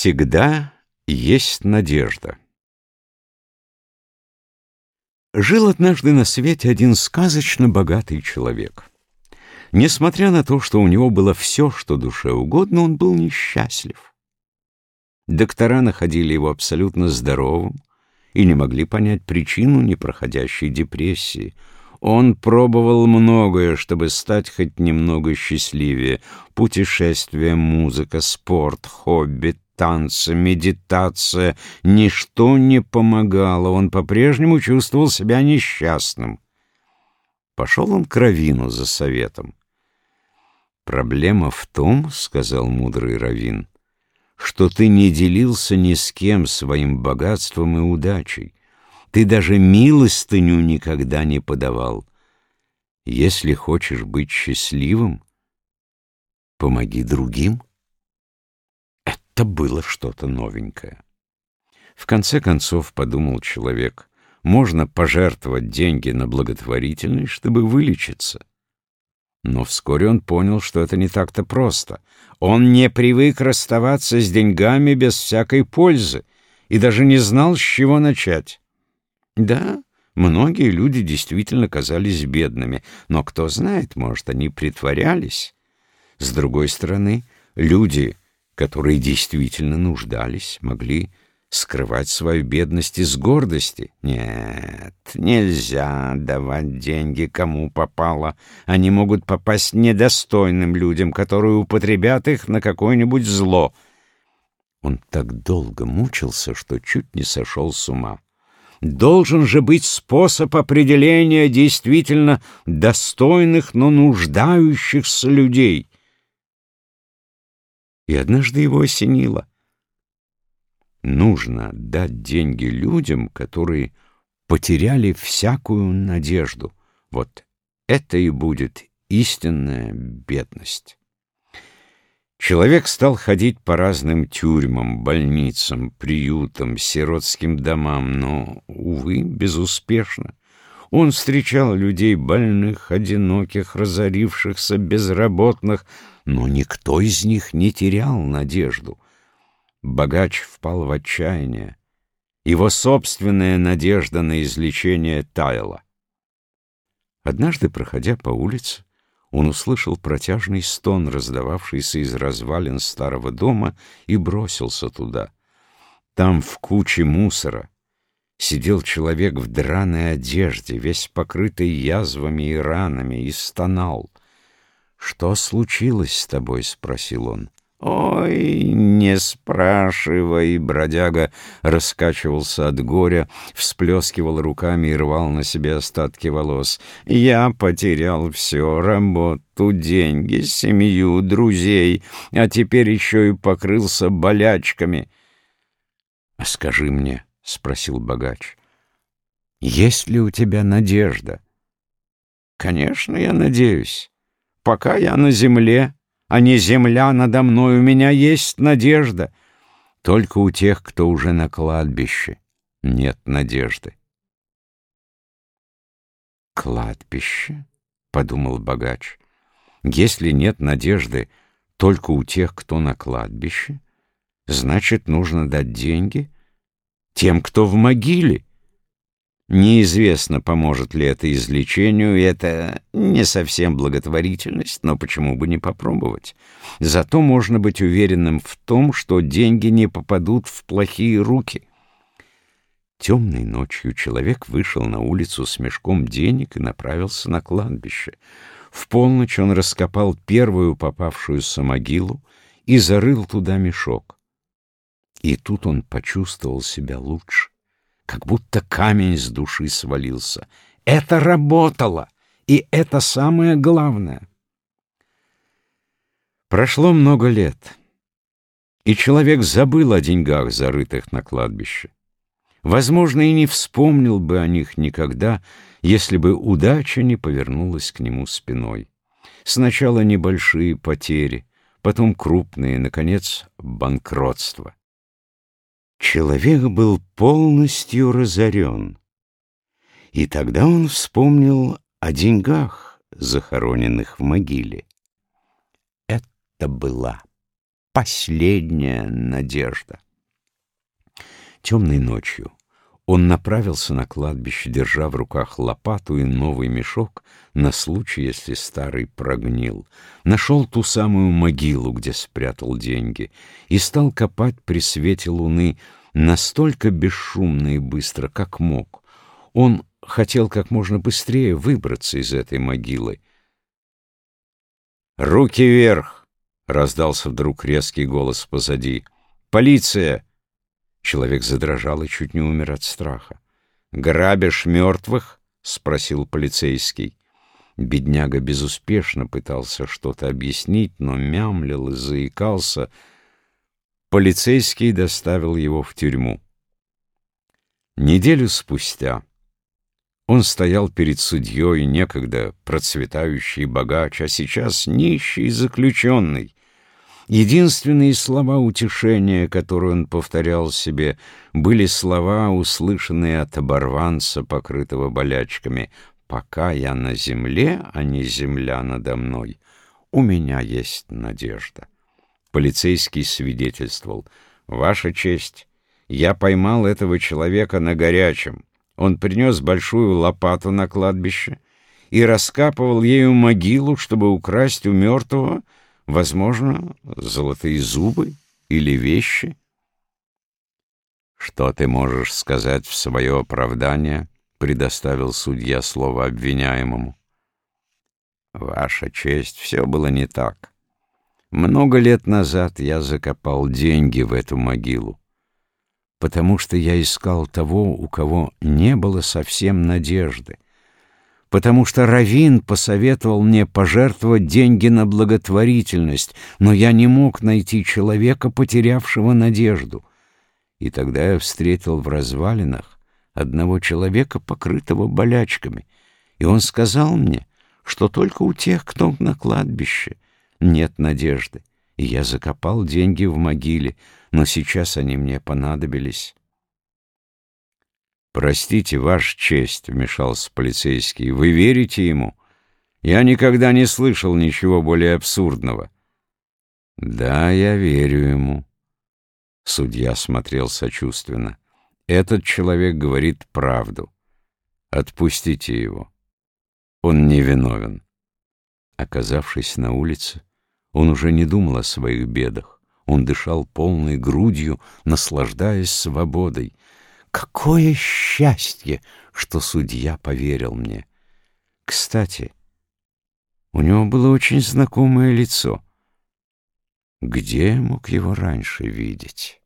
Всегда есть надежда. Жил однажды на свете один сказочно богатый человек. Несмотря на то, что у него было все, что душе угодно, он был несчастлив. Доктора находили его абсолютно здоровым и не могли понять причину непроходящей депрессии — он пробовал многое, чтобы стать хоть немного счастливее. Путешествия, музыка, спорт, хобби, танцы, медитация. Ничто не помогало, он по-прежнему чувствовал себя несчастным. Пошел он к Равину за советом. «Проблема в том, — сказал мудрый Равин, — что ты не делился ни с кем своим богатством и удачей. Ты даже милостыню никогда не подавал. Если хочешь быть счастливым, помоги другим. Это было что-то новенькое. В конце концов, подумал человек, можно пожертвовать деньги на благотворительность, чтобы вылечиться. Но вскоре он понял, что это не так-то просто. Он не привык расставаться с деньгами без всякой пользы и даже не знал, с чего начать. Да, многие люди действительно казались бедными, но кто знает, может, они притворялись. С другой стороны, люди, которые действительно нуждались, могли скрывать свою бедность из гордости. Нет, нельзя давать деньги кому попало. Они могут попасть недостойным людям, которые употребят их на какое-нибудь зло. Он так долго мучился, что чуть не сошел с ума. Должен же быть способ определения действительно достойных, но нуждающихся людей. И однажды его осенило. Нужно дать деньги людям, которые потеряли всякую надежду. Вот это и будет истинная бедность. Человек стал ходить по разным тюрьмам, больницам, приютам, сиротским домам, но, увы, безуспешно. Он встречал людей больных, одиноких, разорившихся, безработных, но никто из них не терял надежду. Богач впал в отчаяние. Его собственная надежда на излечение таяла. Однажды, проходя по улице, он услышал протяжный стон, раздававшийся из развалин старого дома, и бросился туда. Там, в куче мусора, сидел человек в драной одежде, весь покрытый язвами и ранами, и стонал. «Что случилось с тобой?» — спросил он. «Ой, не спрашивай!» Бродяга раскачивался от горя, всплескивал руками и рвал на себе остатки волос. «Я потерял все — работу, деньги, семью, друзей, а теперь еще и покрылся болячками». «А скажи мне», — спросил богач, — «есть ли у тебя надежда?» «Конечно, я надеюсь. Пока я на земле...» а не земля надо мной, у меня есть надежда. Только у тех, кто уже на кладбище, нет надежды. «Кладбище?» — подумал богач. «Если нет надежды только у тех, кто на кладбище, значит, нужно дать деньги тем, кто в могиле». Неизвестно, поможет ли это излечению, это не совсем благотворительность, но почему бы не попробовать? Зато можно быть уверенным в том, что деньги не попадут в плохие руки. Темной ночью человек вышел на улицу с мешком денег и направился на кладбище. В полночь он раскопал первую попавшуюся могилу и зарыл туда мешок. И тут он почувствовал себя лучше как будто камень с души свалился. Это работало, и это самое главное. Прошло много лет, и человек забыл о деньгах, зарытых на кладбище. Возможно, и не вспомнил бы о них никогда, если бы удача не повернулась к нему спиной. Сначала небольшие потери, потом крупные, наконец, банкротство. Человек был полностью разорен. И тогда он вспомнил о деньгах, захороненных в могиле. Это была последняя надежда. Темной ночью он направился на кладбище, держа в руках лопату и новый мешок на случай, если старый прогнил. Нашел ту самую могилу, где спрятал деньги, и стал копать при свете луны настолько бесшумно и быстро, как мог. Он хотел как можно быстрее выбраться из этой могилы. «Руки вверх!» — раздался вдруг резкий голос позади. «Полиция!» Человек задрожал и чуть не умер от страха. «Грабишь мертвых?» — спросил полицейский. Бедняга безуспешно пытался что-то объяснить, но мямлил и заикался. Полицейский доставил его в тюрьму. Неделю спустя он стоял перед судьей, некогда процветающий богач, а сейчас нищий заключенный, Единственные слова утешения, которые он повторял себе, были слова, услышанные от оборванца, покрытого болячками. «Пока я на земле, а не земля надо мной, у меня есть надежда». Полицейский свидетельствовал. «Ваша честь, я поймал этого человека на горячем. Он принес большую лопату на кладбище и раскапывал ею могилу, чтобы украсть у мертвого Возможно, золотые зубы или вещи. Что ты можешь сказать в свое оправдание? Предоставил судья слово обвиняемому. Ваша честь, все было не так. Много лет назад я закопал деньги в эту могилу, потому что я искал того, у кого не было совсем надежды — потому что Равин посоветовал мне пожертвовать деньги на благотворительность, но я не мог найти человека, потерявшего надежду. И тогда я встретил в развалинах одного человека, покрытого болячками, и он сказал мне, что только у тех, кто на кладбище, нет надежды. И я закопал деньги в могиле, но сейчас они мне понадобились. «Простите, Ваша честь», — вмешался полицейский, — «вы верите ему? Я никогда не слышал ничего более абсурдного». «Да, я верю ему». Судья смотрел сочувственно. «Этот человек говорит правду. Отпустите его. Он невиновен». Оказавшись на улице, он уже не думал о своих бедах. Он дышал полной грудью, наслаждаясь свободой — Какое счастье, что судья поверил мне. Кстати, у него было очень знакомое лицо. Где я мог его раньше видеть?